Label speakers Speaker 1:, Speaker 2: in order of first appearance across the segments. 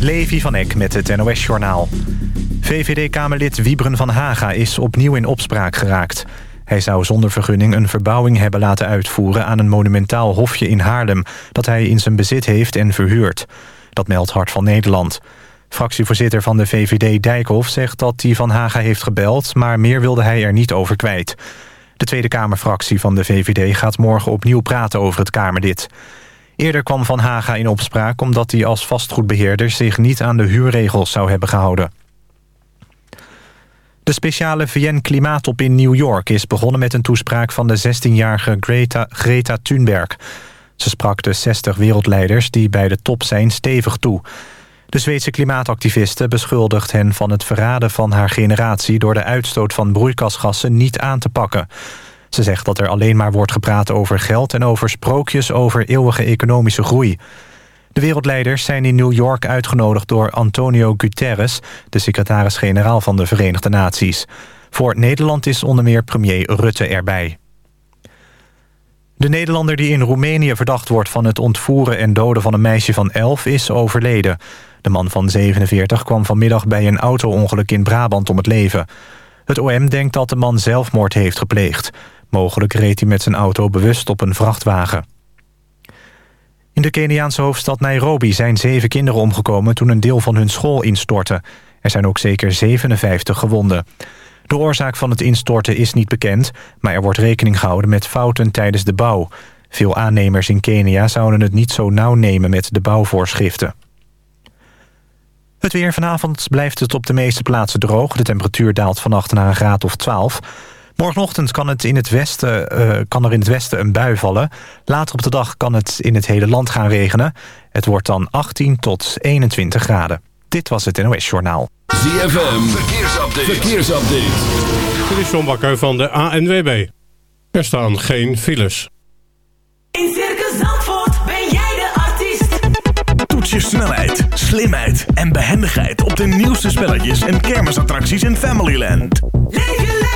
Speaker 1: Levi van Eck met het NOS-journaal. VVD-Kamerlid Wiebren van Haga is opnieuw in opspraak geraakt. Hij zou zonder vergunning een verbouwing hebben laten uitvoeren... aan een monumentaal hofje in Haarlem... dat hij in zijn bezit heeft en verhuurt. Dat meldt Hart van Nederland. Fractievoorzitter van de VVD Dijkhoff zegt dat hij Van Haga heeft gebeld... maar meer wilde hij er niet over kwijt. De Tweede Kamerfractie van de VVD gaat morgen opnieuw praten over het Kamerlid. Eerder kwam Van Haga in opspraak omdat hij als vastgoedbeheerder... zich niet aan de huurregels zou hebben gehouden. De speciale VN-klimaattop in New York is begonnen met een toespraak van de 16-jarige Greta, Greta Thunberg. Ze sprak de 60 wereldleiders die bij de top zijn stevig toe. De Zweedse klimaatactiviste beschuldigt hen van het verraden van haar generatie... door de uitstoot van broeikasgassen niet aan te pakken. Ze zegt dat er alleen maar wordt gepraat over geld... en over sprookjes over eeuwige economische groei. De wereldleiders zijn in New York uitgenodigd door Antonio Guterres... de secretaris-generaal van de Verenigde Naties. Voor Nederland is onder meer premier Rutte erbij. De Nederlander die in Roemenië verdacht wordt van het ontvoeren en doden van een meisje van 11 is overleden. De man van 47 kwam vanmiddag bij een auto-ongeluk in Brabant om het leven. Het OM denkt dat de man zelfmoord heeft gepleegd. Mogelijk reed hij met zijn auto bewust op een vrachtwagen. In de Keniaanse hoofdstad Nairobi zijn zeven kinderen omgekomen... toen een deel van hun school instortte. Er zijn ook zeker 57 gewonden. De oorzaak van het instorten is niet bekend... maar er wordt rekening gehouden met fouten tijdens de bouw. Veel aannemers in Kenia zouden het niet zo nauw nemen met de bouwvoorschriften. Het weer vanavond blijft het op de meeste plaatsen droog. De temperatuur daalt vannacht naar een graad of 12. Morgenochtend kan, het in het westen, uh, kan er in het westen een bui vallen. Later op de dag kan het in het hele land gaan regenen. Het wordt dan 18 tot 21 graden. Dit was het NOS Journaal.
Speaker 2: ZFM, verkeersupdate. verkeersupdate.
Speaker 3: Dit is John Bakker van de ANWB. Er staan geen files.
Speaker 4: In Circus Zandvoort ben jij de artiest.
Speaker 5: Toets je snelheid, slimheid en behendigheid... op de nieuwste spelletjes en kermisattracties in Familyland.
Speaker 4: Leef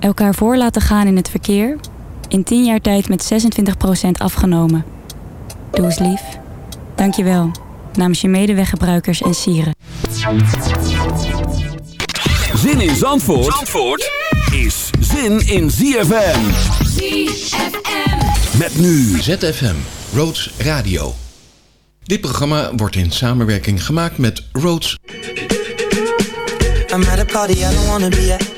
Speaker 6: Elkaar voor laten gaan in het verkeer. In 10 jaar tijd met 26% afgenomen. Doe eens lief. Dank je wel. Namens je medeweggebruikers en sieren.
Speaker 2: Zin in Zandvoort, Zandvoort is zin in ZFM.
Speaker 4: ZFM.
Speaker 2: Met nu
Speaker 7: ZFM, Roads Radio. Dit programma wordt in samenwerking gemaakt met Roads.
Speaker 8: I'm at a party I don't wanna be at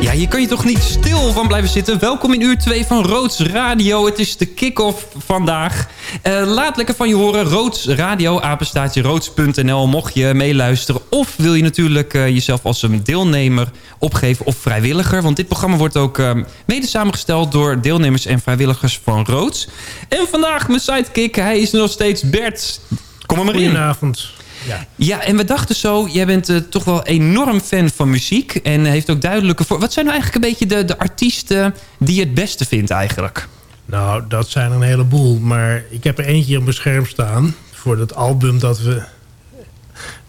Speaker 9: Ja, hier kan je toch niet stil van blijven zitten. Welkom in uur 2 van Roods Radio. Het is de kick-off vandaag. Eh, laat lekker van je horen. Roods Radio, apenstaatje roods.nl. Mocht je meeluisteren of wil je natuurlijk eh, jezelf als een deelnemer opgeven of vrijwilliger. Want dit programma wordt ook eh, mede samengesteld door deelnemers en vrijwilligers van Roods. En vandaag mijn sidekick, hij is nog steeds Bert. Kom er maar in.
Speaker 10: Goedenavond. Ja.
Speaker 9: Ja, en we dachten zo, jij bent eh, toch wel enorm fan van muziek. En heeft ook duidelijke... Voor... Wat zijn nou eigenlijk een beetje de, de artiesten die je het beste vindt eigenlijk?
Speaker 10: Nou, dat zijn een heleboel. Maar ik heb er eentje op mijn scherm staan. Voor dat album dat we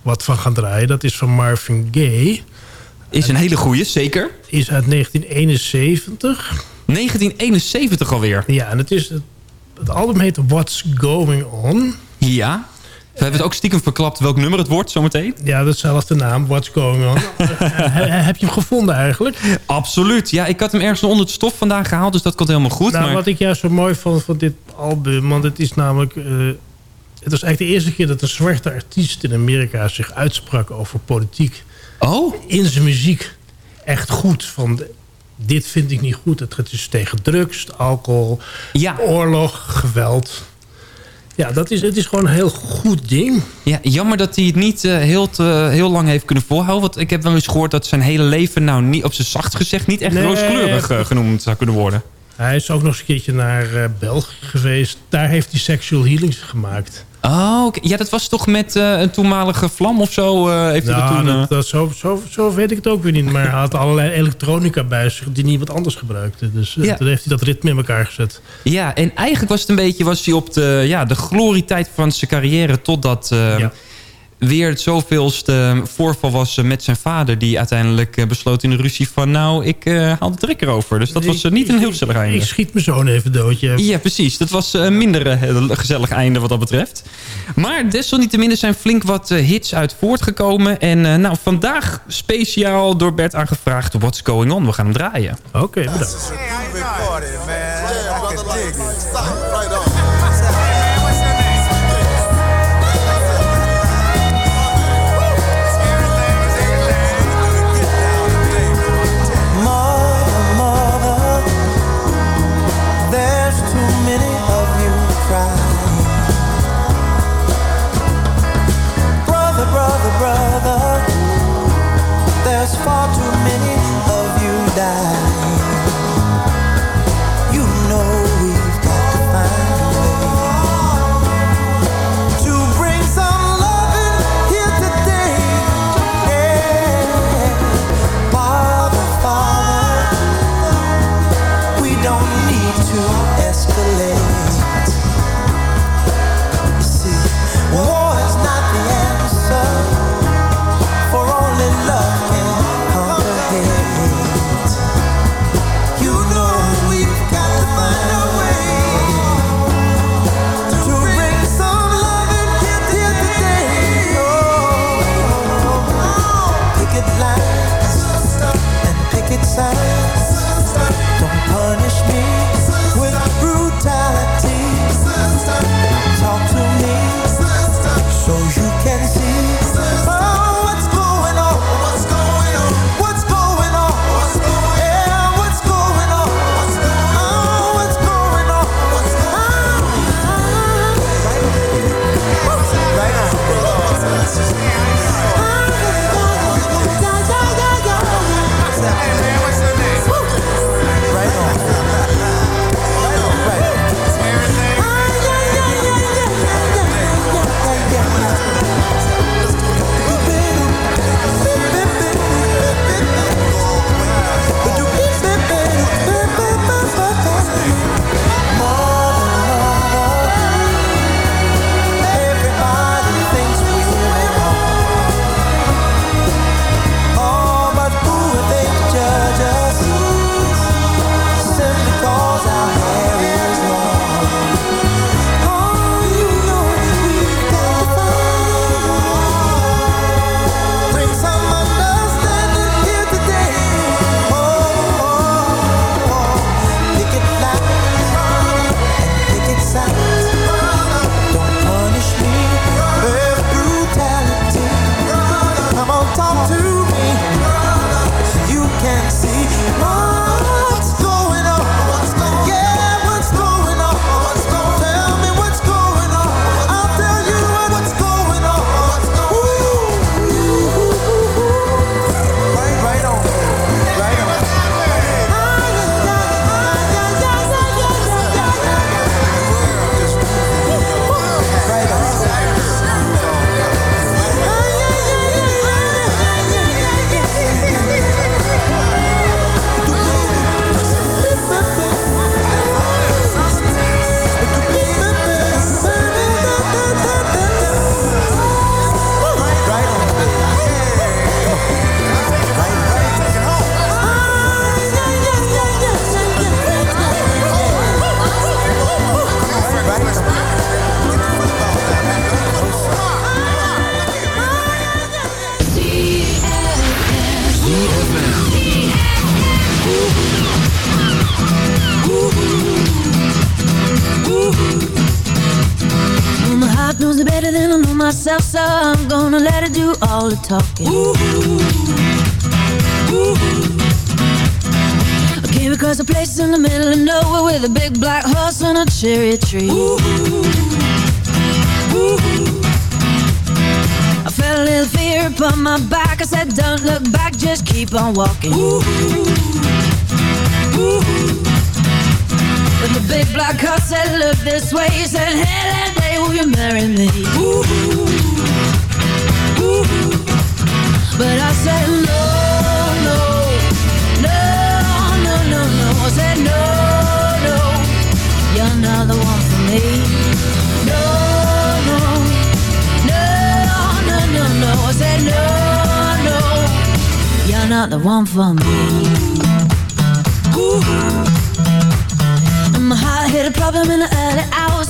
Speaker 10: wat van gaan draaien. Dat is van Marvin Gaye.
Speaker 9: Is een hele goeie, zeker.
Speaker 10: Is uit 1971.
Speaker 9: 1971 alweer.
Speaker 10: Ja, en het, is, het, het album heet What's Going On.
Speaker 9: Ja. We hebben het ook stiekem verklapt welk nummer het wordt zometeen.
Speaker 10: Ja, datzelfde naam, What's Going On. He- heb je hem gevonden eigenlijk?
Speaker 9: Absoluut. Ja, ik had hem ergens onder het stof vandaag gehaald, dus dat komt helemaal goed.
Speaker 10: Nou,
Speaker 9: maar...
Speaker 10: wat ik juist zo mooi vond van dit album... want het is namelijk... eh, het was eigenlijk de eerste keer dat een zwarte artiest in Amerika... zich uitsprak over politiek.
Speaker 9: Oh?
Speaker 10: In zijn muziek. Echt goed. Van, dit vind ik niet goed. Het is tegen drugs, alcohol, oorlog, geweld. Ja, dat is, het is gewoon een heel goed ding.
Speaker 9: Ja, jammer dat hij het niet eh, heel, te, heel lang heeft kunnen volhouden. Want ik heb wel eens gehoord dat zijn hele leven, nou niet op zijn zacht gezegd, niet echt
Speaker 10: Nee.
Speaker 9: rooskleurig eh, genoemd zou kunnen worden.
Speaker 10: Hij is ook nog eens een keertje naar eh, België geweest. Daar heeft hij sexual healings gemaakt.
Speaker 9: Oh, ja, dat was toch met eh, een toenmalige vlam of zo? eh, heeft hij dat
Speaker 10: Nou,
Speaker 9: toen, eh,
Speaker 10: dat, dat, zo, zo, zo weet ik het ook weer niet. Maar hij had allerlei elektronica bij zich die niemand anders gebruikte. Dus
Speaker 9: Ja.
Speaker 10: toen heeft hij dat ritme in elkaar gezet.
Speaker 9: Ja, en eigenlijk was het een beetje was hij op de, ja, de glorietijd van zijn carrière... totdat eh, weer het zoveelste voorval was eh, met zijn vader... die uiteindelijk eh, besloot in de ruzie van... nou, ik eh, haal de trekker over. Dus dat was niet een heel gezellig einde.
Speaker 10: Ik schiet mijn zoon even doodje.
Speaker 9: Ja, precies. Dat was een minder gezellig einde wat dat betreft. Maar desalniettemin zijn flink wat hits uit voortgekomen. En eh, nou, vandaag speciaal door Bert aangevraagd... What's Going On? We gaan hem draaien.
Speaker 10: Oké, bedankt.
Speaker 11: Myself, so I'm gonna let her do all the talking. I came across a place in the middle of nowhere with a big black horse and a cherry tree. I felt a little fear upon my back. I said, Don't look back, just keep on walking. But the big black horse said, Look this way. He said, Hey, you marry me? But I said, No, no, no, no, no, no. I said, No, no, you're not the one for me. No, no, no, no, no, no. I said, No, no, you're not the one for me. Hit a problem in the early hours,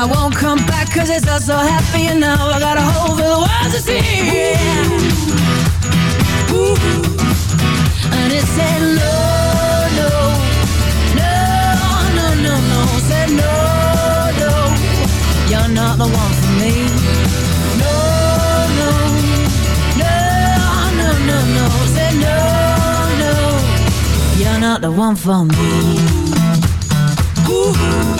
Speaker 11: I won't come back cause it's not so happy And now I got a hole for the world to see And it said no, no No, no, no, no. Said no, no. You're not the one for me. No, no No, no, no, no. Said no, no. You're not the one for me. I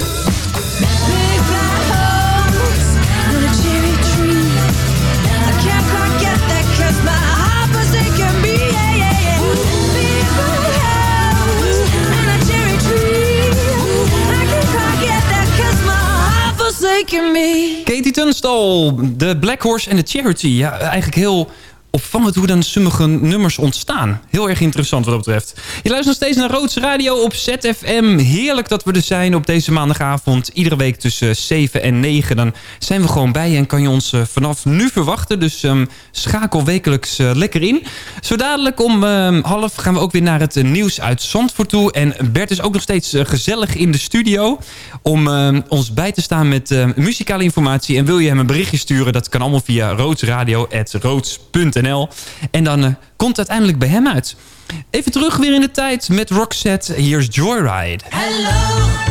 Speaker 9: Katie Tunstall, de Black Horse en de Charity. Ja, eigenlijk heel opvallend hoe dan sommige nummers ontstaan. Heel erg interessant wat dat betreft. Je luistert nog steeds naar Roods Radio op ZFM. Heerlijk dat we er zijn op deze maandagavond. Iedere week tussen 7 en 9. Dan zijn we gewoon bij en kan je ons eh, vanaf nu verwachten. Dus ehm, schakel wekelijks eh, lekker in. Zo dadelijk om ehm, half gaan we ook weer naar het eh, nieuws uit Zandvoort toe. En Bert is ook nog steeds gezellig in de studio. Om ehm, ons bij te staan met muzikale informatie. En wil je hem een berichtje sturen? Dat kan allemaal via roodsradio.roods.nl En dan eh, komt het uiteindelijk bij hem uit. Even terug weer in de tijd met Roxette. Hier is Joyride.
Speaker 12: Hello,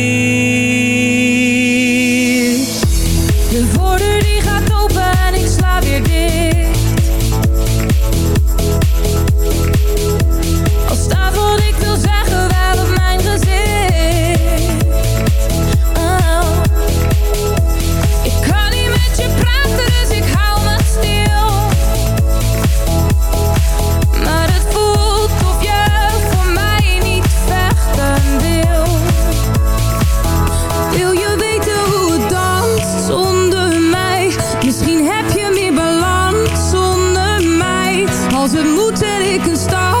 Speaker 11: Als het moet zet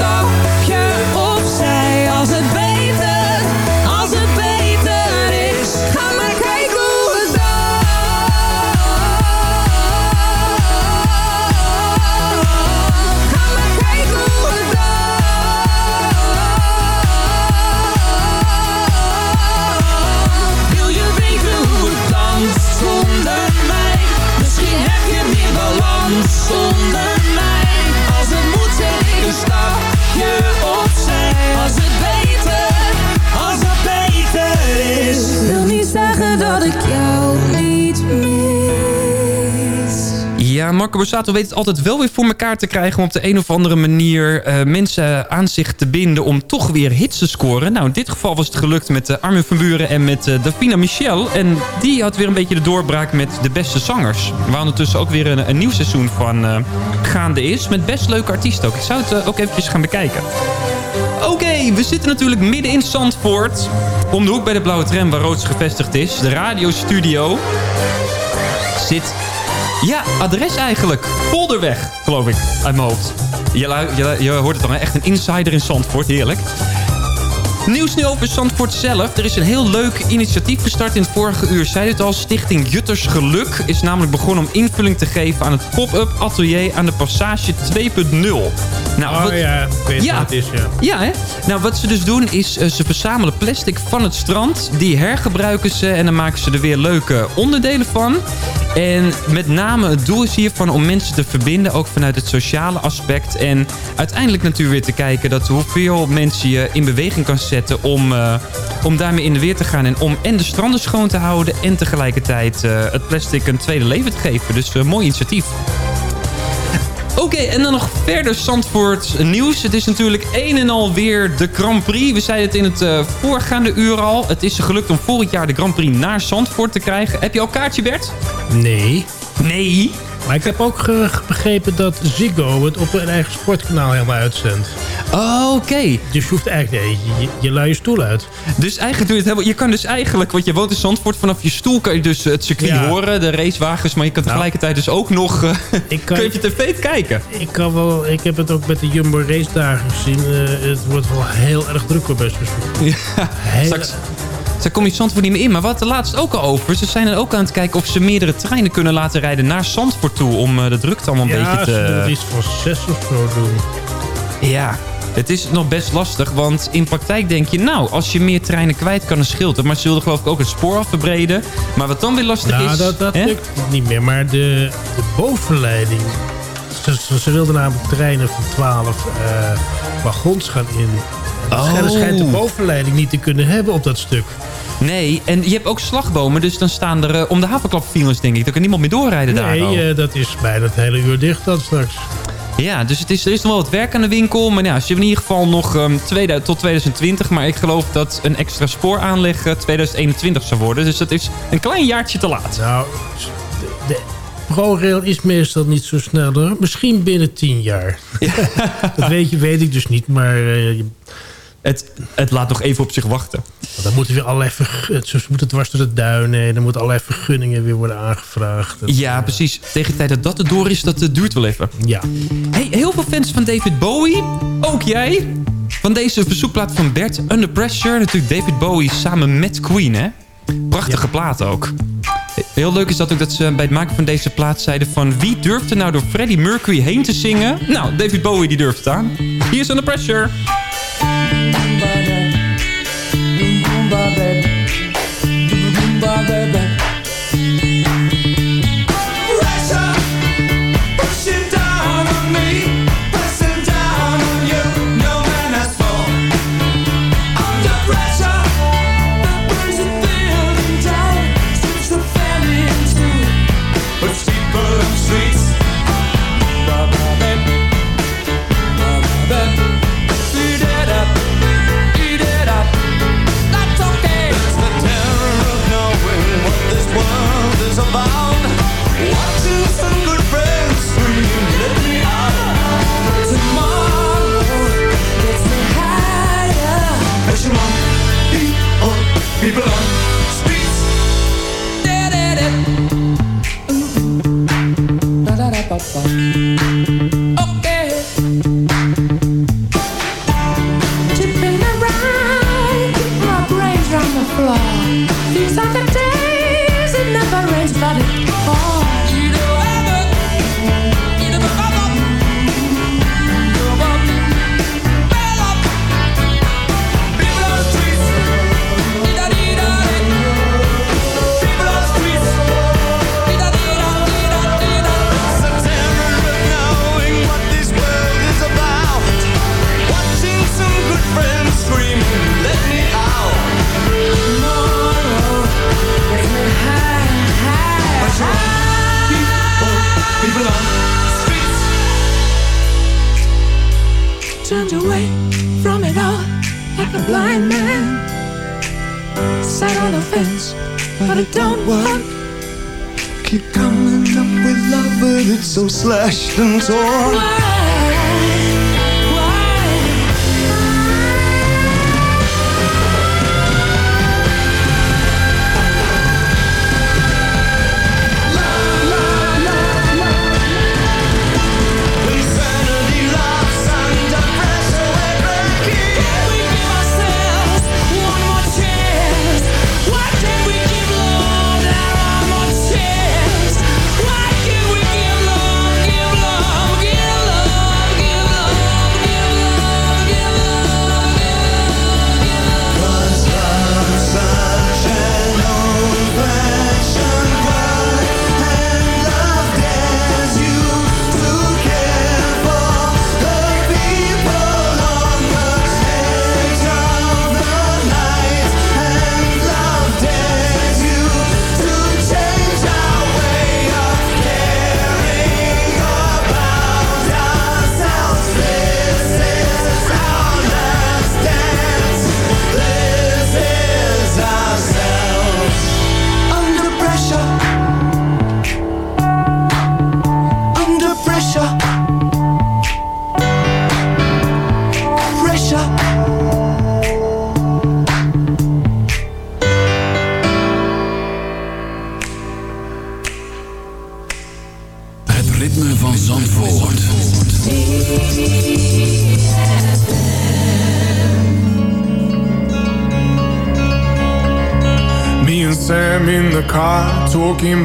Speaker 11: zet
Speaker 9: Marco Borsato weet het altijd wel weer voor elkaar te krijgen... om op de een of andere manier eh, mensen aan zich te binden... om toch weer hits te scoren. Nou, in dit geval was het gelukt met uh, Armin van Buren en met uh, Davina Michel. En die had weer een beetje de doorbraak met de beste zangers. Waar ondertussen ook weer een, een nieuw seizoen van gaande is. Met best leuke artiesten ook. Ik zou het ook eventjes gaan bekijken. Oké, we zitten natuurlijk midden in Zandvoort. Om de hoek bij de Blauwe Tram waar Roods gevestigd is. De radiostudio zit ja, adres eigenlijk. Polderweg, geloof ik, uit mijn hoofd. Je, je, je hoort het dan, echt een insider in Zandvoort. Heerlijk. Nieuws nu over Zandvoort zelf. Er is een heel leuk initiatief gestart in het vorige uur. Zei het al, Stichting Jutters Geluk is namelijk begonnen om invulling te geven aan het pop-up atelier aan de Passage 2.0. Nou,
Speaker 10: oh
Speaker 9: wat-
Speaker 10: ja, ik weet
Speaker 9: Ja.
Speaker 10: wat het is, ja.
Speaker 9: Ja, hè? Nou, wat ze dus doen is eh, ze verzamelen plastic van het strand. Die hergebruiken ze en dan maken ze er weer leuke onderdelen van. En met name het doel is hiervan om mensen te verbinden, ook vanuit het sociale aspect. En uiteindelijk natuurlijk weer te kijken dat hoeveel mensen je in beweging kan zetten om, eh, om daarmee in de weer te gaan. En om en de stranden schoon te houden en tegelijkertijd eh, het plastic een tweede leven te geven. Dus een mooi initiatief. Oké, en dan nog verder Zandvoort nieuws. Het is natuurlijk een en al weer de Grand Prix. We zeiden het in het eh, voorgaande uur al. Het is gelukt om vorig jaar de Grand Prix naar Zandvoort te krijgen. Heb je al kaartje, Bert?
Speaker 10: Nee.
Speaker 9: Nee?
Speaker 10: Maar ik heb ook begrepen dat Ziggo het op hun eigen sportkanaal helemaal uitzendt.
Speaker 9: Oh, oké.
Speaker 10: Dus je hoeft eigenlijk... Nee, je, je lui je stoel uit.
Speaker 9: Dus eigenlijk doe je het helemaal... Je kan dus eigenlijk, want je woont in Zandvoort... vanaf je stoel kan je dus het circuit
Speaker 10: Ja.
Speaker 9: horen, de racewagens... maar je kan tegelijkertijd dus ook nog... eh,
Speaker 10: Ik kan-
Speaker 9: kun je tv kijken.
Speaker 10: Ik, kan wel, ik heb het ook met de Jumbo race dagen gezien. Eh, het wordt wel heel erg druk op best.
Speaker 9: Ja, straks, straks kom je Zandvoort niet meer in. Maar wat er laatst ook al over. Ze zijn er ook aan het kijken of ze meerdere treinen kunnen laten rijden naar Zandvoort toe. Om eh, de drukte allemaal een
Speaker 10: ja,
Speaker 9: beetje
Speaker 10: ze willen
Speaker 9: te...
Speaker 10: iets van zes of zo doen.
Speaker 9: Ja, het is nog best lastig. Want in praktijk denk je, nou, als je meer treinen kwijt kan, een scheelt het. Maar ze wilden geloof ik ook het spoor afverbreden. Maar wat dan weer lastig
Speaker 10: Nou,
Speaker 9: is...
Speaker 10: dat, dat
Speaker 9: hè?
Speaker 10: lukt niet meer. Maar de, de bovenleiding... Ze, ze, ze wilden namelijk treinen van 12 eh, wagons gaan in.
Speaker 9: Oh.
Speaker 10: Schijnt de bovenleiding niet te kunnen hebben op dat stuk.
Speaker 9: Nee, en je hebt ook slagbomen. Dus dan staan er eh, om de havenklap denk ik. Dan kan niemand meer doorrijden daar.
Speaker 10: Nee, eh, dat is bijna het hele uur dicht dan straks.
Speaker 9: Ja, dus het is, er is nog wel wat werk aan de winkel. Maar ja, ze hebben in ieder geval nog ehm, 2000 tot 2020. Maar ik geloof dat een extra spooraanleg eh, 2021 zou worden. Dus dat is een klein jaartje te laat.
Speaker 10: Nou, de, de ProRail is meestal niet zo snel hoor. Misschien binnen 10 jaar. dat weet, je, weet ik dus niet, maar... eh,
Speaker 9: Het, het laat nog even op zich wachten.
Speaker 10: dan moeten weer allerlei Ze moeten dwars door de duinen. En dan moeten allerlei vergunningen weer worden aangevraagd.
Speaker 9: Ja, precies. Tegen de tijd dat dat er door is, dat eh, duurt wel even.
Speaker 10: Ja.
Speaker 9: Hey, heel veel fans van David Bowie. Ook jij. Van deze verzoekplaat van Bert, Under Pressure. Natuurlijk David Bowie samen met Queen, hè? Prachtige plaat ook. Heel leuk is dat ook dat ze bij het maken van deze plaat zeiden van... wie durft er nou door Freddie Mercury heen te zingen? Nou, David Bowie die durft het aan. Hier is Under Pressure.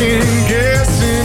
Speaker 13: second guessing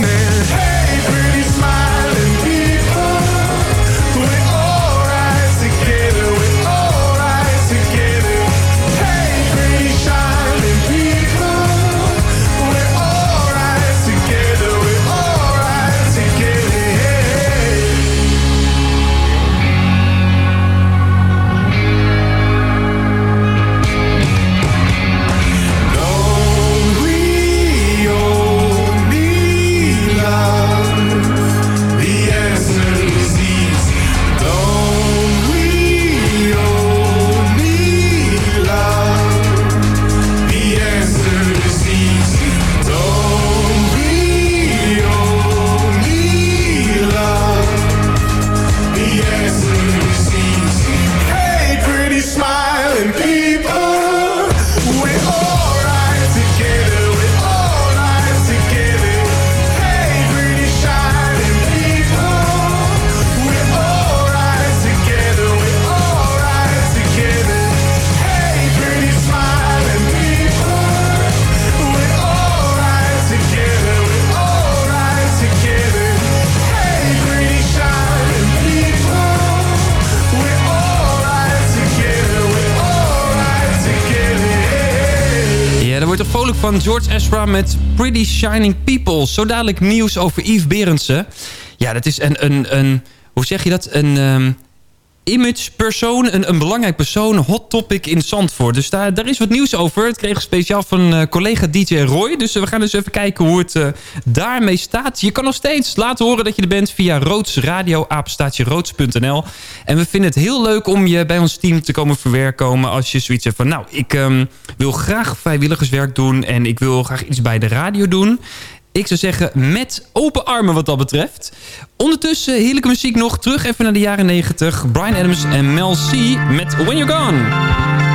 Speaker 9: van George Ezra met Pretty Shining People. Zo dadelijk nieuws over Yves Berendsen. Ja, dat is een, een, een hoe zeg je dat? Een ehm, image persoon, een, een belangrijk persoon, hot topic in Zandvoort. Dus daar, is wat nieuws over. Het kreeg speciaal van eh, collega DJ Roy. Dus eh, we gaan dus even kijken hoe het eh, daarmee staat. Je kan nog steeds laten horen dat je er bent via Roods Radio. En we vinden het heel leuk om je bij ons team te komen verwerkomen als je zoiets hebt van... nou, ik ehm, wil graag vrijwilligerswerk doen en ik wil graag iets bij de radio doen. Ik zou zeggen, met open armen wat dat betreft. Ondertussen heerlijke muziek nog. Terug even naar de jaren 90. Brian Adams en Mel C met When You're Gone.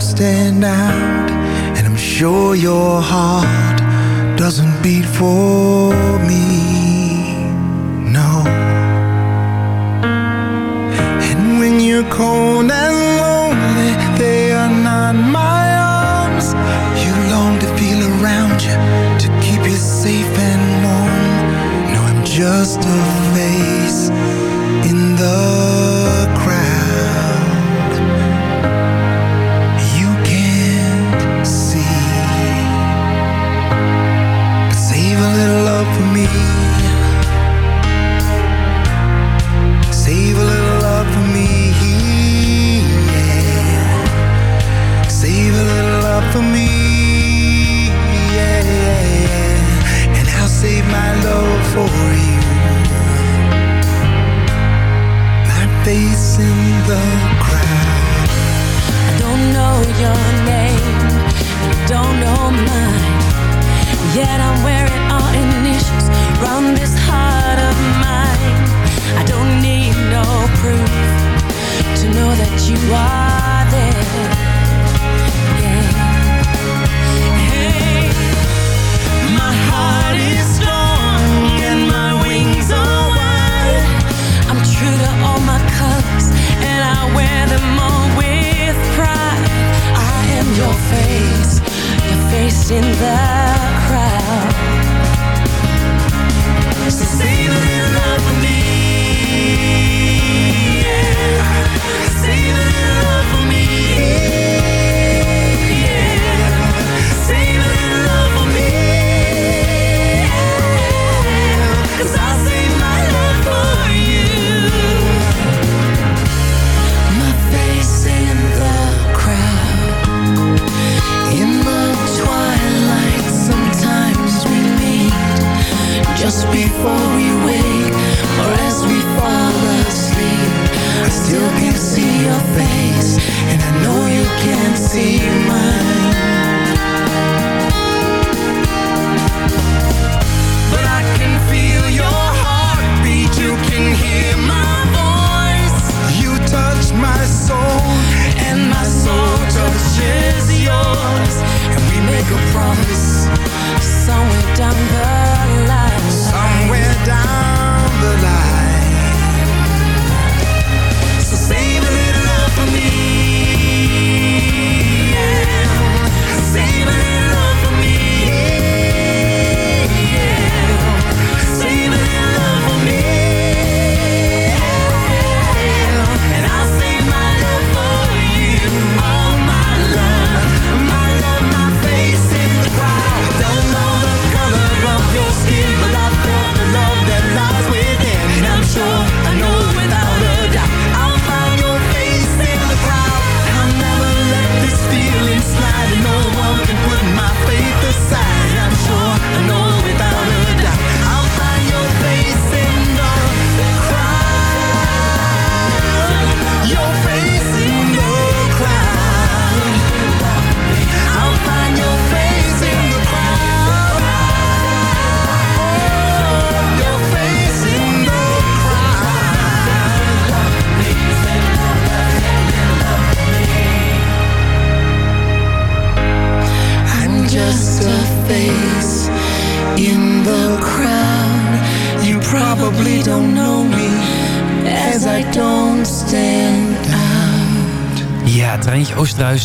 Speaker 14: stay.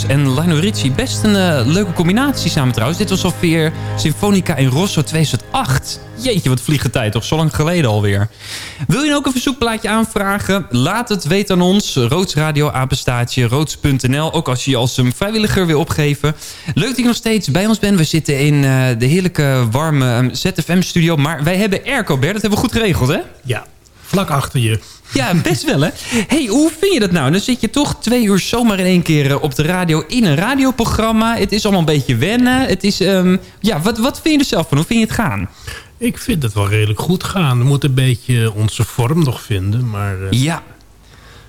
Speaker 14: En Lino Ricci, Best een eh, leuke combinatie samen trouwens. Dit was alweer Sinfonica in Rosso 2008. Jeetje, wat vliegen tijd toch? Zo lang geleden alweer. Wil je nou ook een verzoekplaatje aanvragen? Laat het weten aan ons. Roodsradio, apenstaatje, roods.nl. Ook als je je als een vrijwilliger wil opgeven. Leuk dat je nog steeds bij ons bent. We zitten in eh, de heerlijke, warme ehm, ZFM-studio. Maar wij hebben airco, Bert. Dat hebben we goed geregeld, hè?
Speaker 10: Ja, vlak achter je.
Speaker 14: Ja, best wel hè. hey, hoe vind je dat nou? Dan zit je toch twee uur zomaar in één keer eh, op de radio in een radioprogramma. Het is allemaal een beetje wennen. Het is, ehm, ja, wat, wat vind je er zelf van? Hoe vind je het gaan?
Speaker 10: Ik vind het wel redelijk goed gaan. We moeten een beetje onze vorm nog vinden. Maar, uh...
Speaker 14: Ja,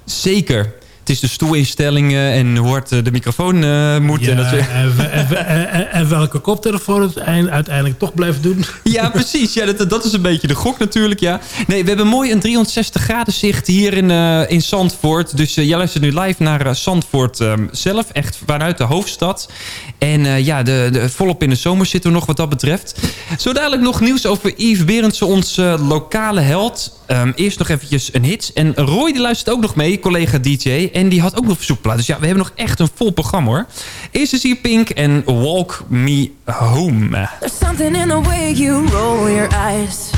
Speaker 14: zeker.
Speaker 9: Het is de stoelinstellingen en hard eh, de microfoon eh, moet.
Speaker 10: Ja,
Speaker 9: en dat
Speaker 10: welke koptelefoon het eind- uiteindelijk toch blijft doen.
Speaker 9: Ja, precies. Ja, dat, dat is een beetje de gok natuurlijk, ja. Nee, we hebben mooi een 360 graden zicht hier in, eh, in Zandvoort. Dus jij luistert nu live naar Zandvoort ehm, zelf. Echt vanuit de hoofdstad. En ja, de, de, volop in de zomer zitten we nog wat dat betreft. Zo dadelijk nog nieuws over Yves Berendsen, onze lokale held. Ehm, eerst nog eventjes een hit. En Roy die luistert ook nog mee, collega DJ. En die had ook nog verzoekplaat. Dus ja, we hebben nog echt een vol programma hoor. Eerst is hier Pink en Walk Me Home.
Speaker 11: There's something in the way you roll your eyes.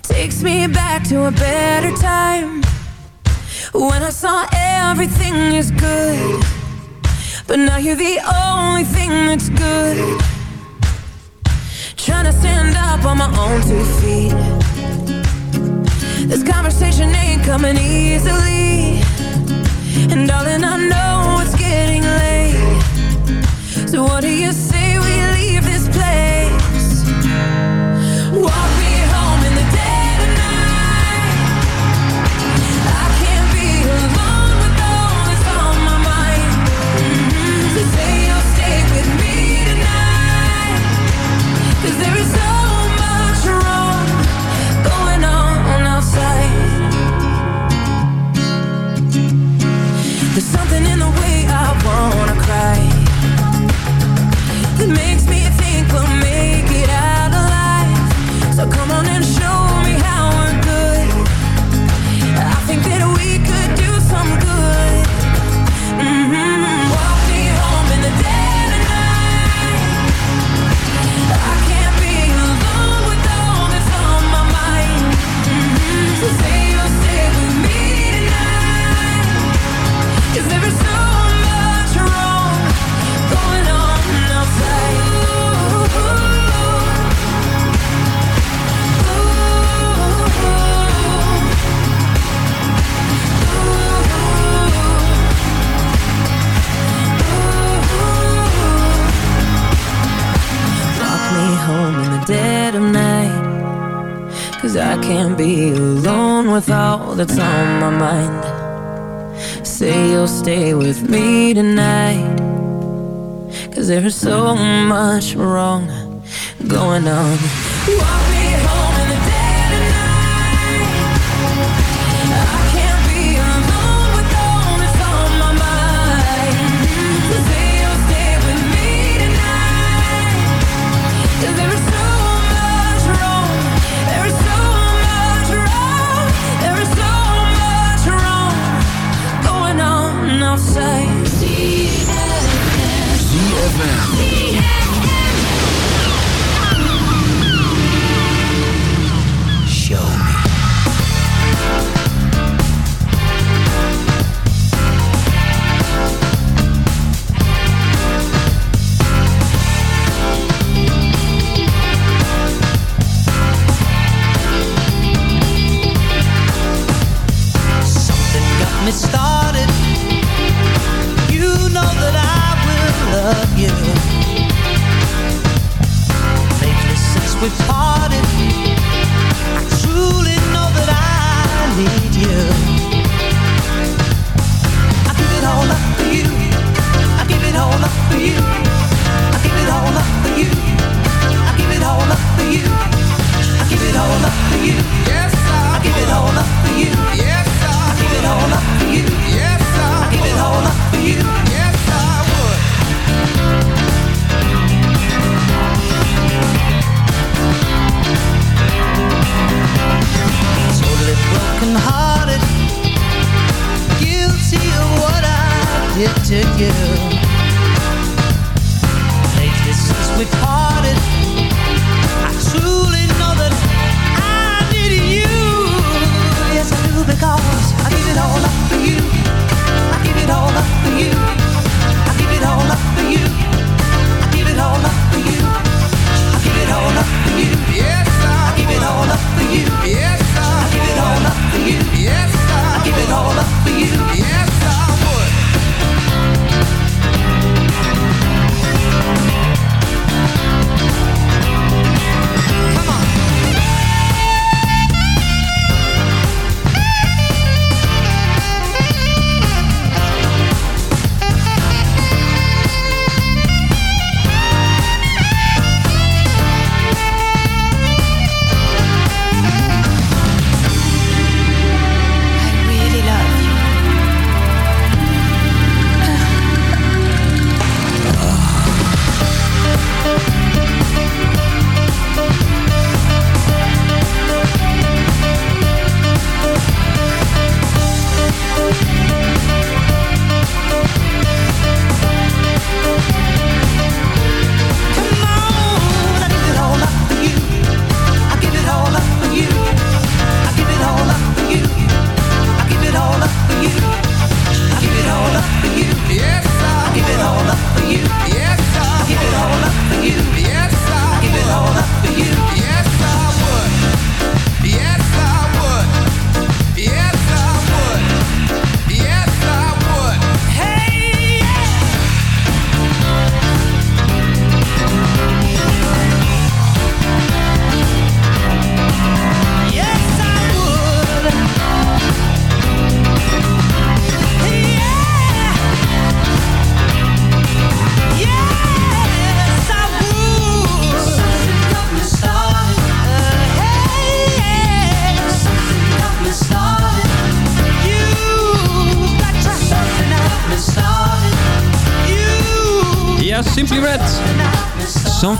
Speaker 11: Takes me back to a better time. When I saw everything is good. But now you're the only thing that's good. Trying to stand up on my own two feet. This conversation ain't coming easily. And darling, I know it's getting late. So what do you say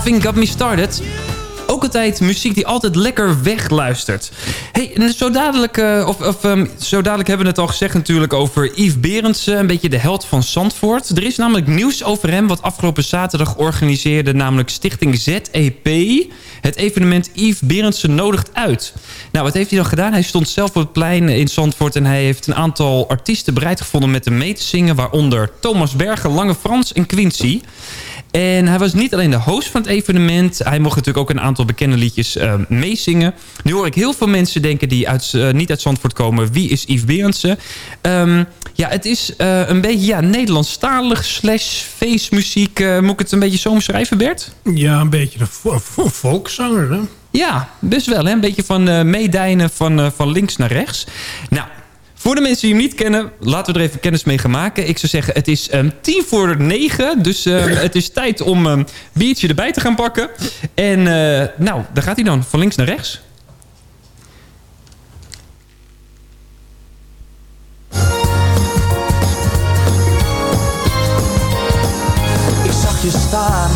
Speaker 11: Something
Speaker 12: Got Me Started.
Speaker 9: Ook altijd muziek die altijd lekker wegluistert. Hey, zo dadelijk, eh, of, of ehm, zo dadelijk hebben we het al gezegd natuurlijk over Yves Berendsen. Een beetje de held van Zandvoort. Er is namelijk nieuws over hem wat afgelopen zaterdag organiseerde. Namelijk Stichting ZEP. Het evenement Yves Berendsen nodigt uit. Nou, wat heeft hij dan gedaan? Hij stond zelf op het plein in Zandvoort. En hij heeft een aantal artiesten bereid gevonden met hem mee te zingen. Waaronder Thomas Bergen, Lange Frans en Quincy. En hij was niet alleen de host van het evenement. Hij mocht natuurlijk ook een aantal bekende liedjes uh, meezingen. Nu hoor ik heel veel mensen denken die uit, uh, niet uit Zandvoort komen. Wie is Yves Berendsen? Um, ja, het is uh, een beetje ja, Nederlandstalig slash feestmuziek. moet ik het een beetje zo omschrijven, Bert?
Speaker 10: Ja, een beetje een vo vo volkszanger, hè?
Speaker 9: Ja, best wel. Hè? Een beetje van meedijnen van, van links naar rechts. Nou, voor de mensen die hem niet kennen, laten we er even kennis mee gaan maken. Ik zou zeggen, het is um, tien voor negen. Dus um, het is tijd om een um, biertje erbij te gaan pakken. En uh, nou, daar gaat hij dan, van links naar rechts.
Speaker 15: Ik zag je staan,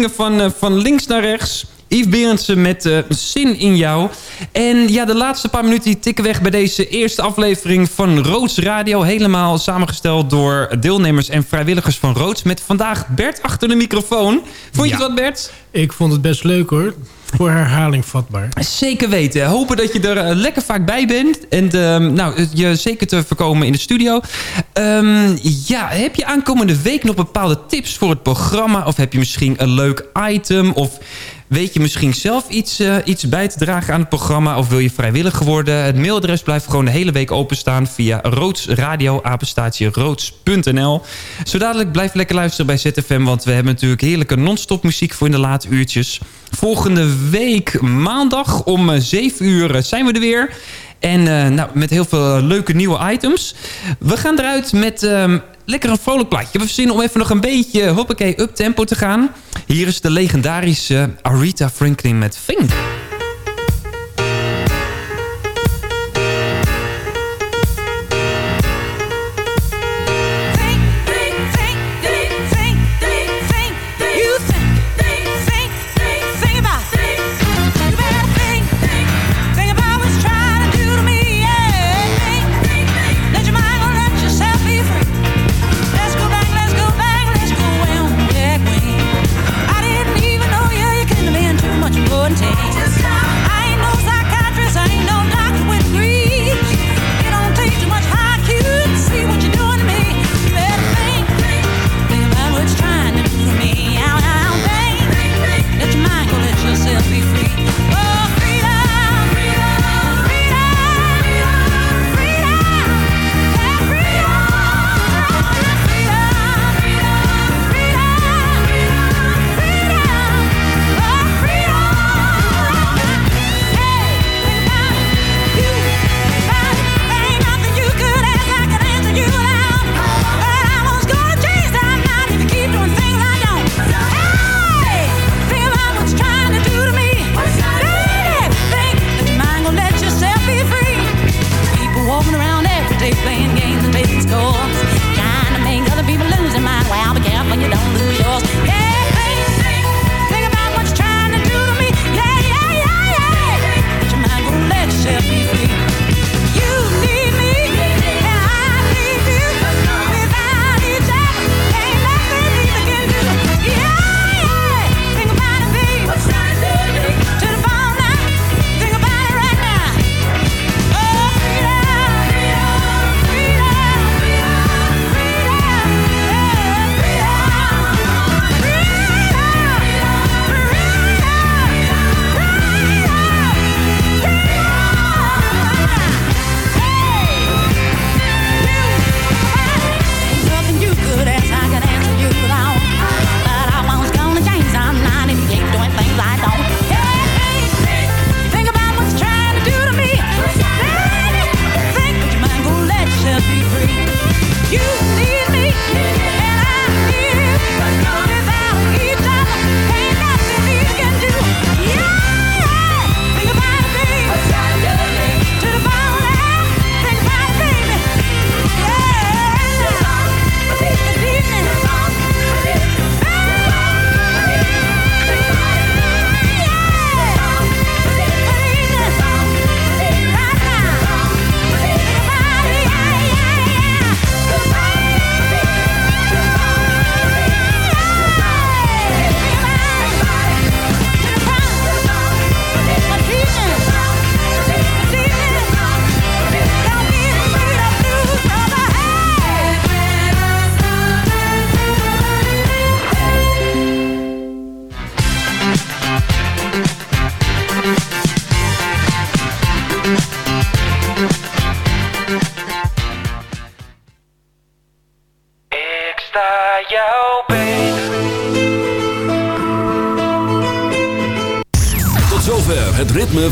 Speaker 11: meeswingen van, eh, van links naar rechts. Yves Berendsen met eh, Zin in jou. En ja, de laatste paar minuten die tikken weg bij deze eerste aflevering van Roods Radio. Helemaal samengesteld door deelnemers en vrijwilligers van Roods. Met vandaag Bert achter de microfoon. Vond je het wat, Bert?
Speaker 10: Ik vond het best leuk hoor. Voor herhaling vatbaar.
Speaker 11: Zeker weten. Hopen dat je er eh, lekker vaak bij bent. En ehm, nou, je zeker te voorkomen in de studio. Ehm, ja, heb je aankomende week nog bepaalde tips voor het programma? Of heb je misschien een leuk item? Of weet je misschien zelf iets, eh, iets bij te dragen aan het programma? Of wil je vrijwillig worden? Het mailadres blijft gewoon de hele week openstaan via roodsradio, apenstaatje roods.nl. Zo dadelijk blijf lekker luisteren bij ZFM, want we hebben natuurlijk heerlijke non-stop muziek voor in de late uurtjes. Volgende week maandag om eh, 7 uur eh, zijn we er weer. En eh, nou, met heel veel leuke nieuwe items. We gaan eruit met ehm, lekker een vrolijk plaatje. We zin om even nog een beetje hoppakee up tempo te gaan. Hier is de legendarische Aretha Franklin met Fink.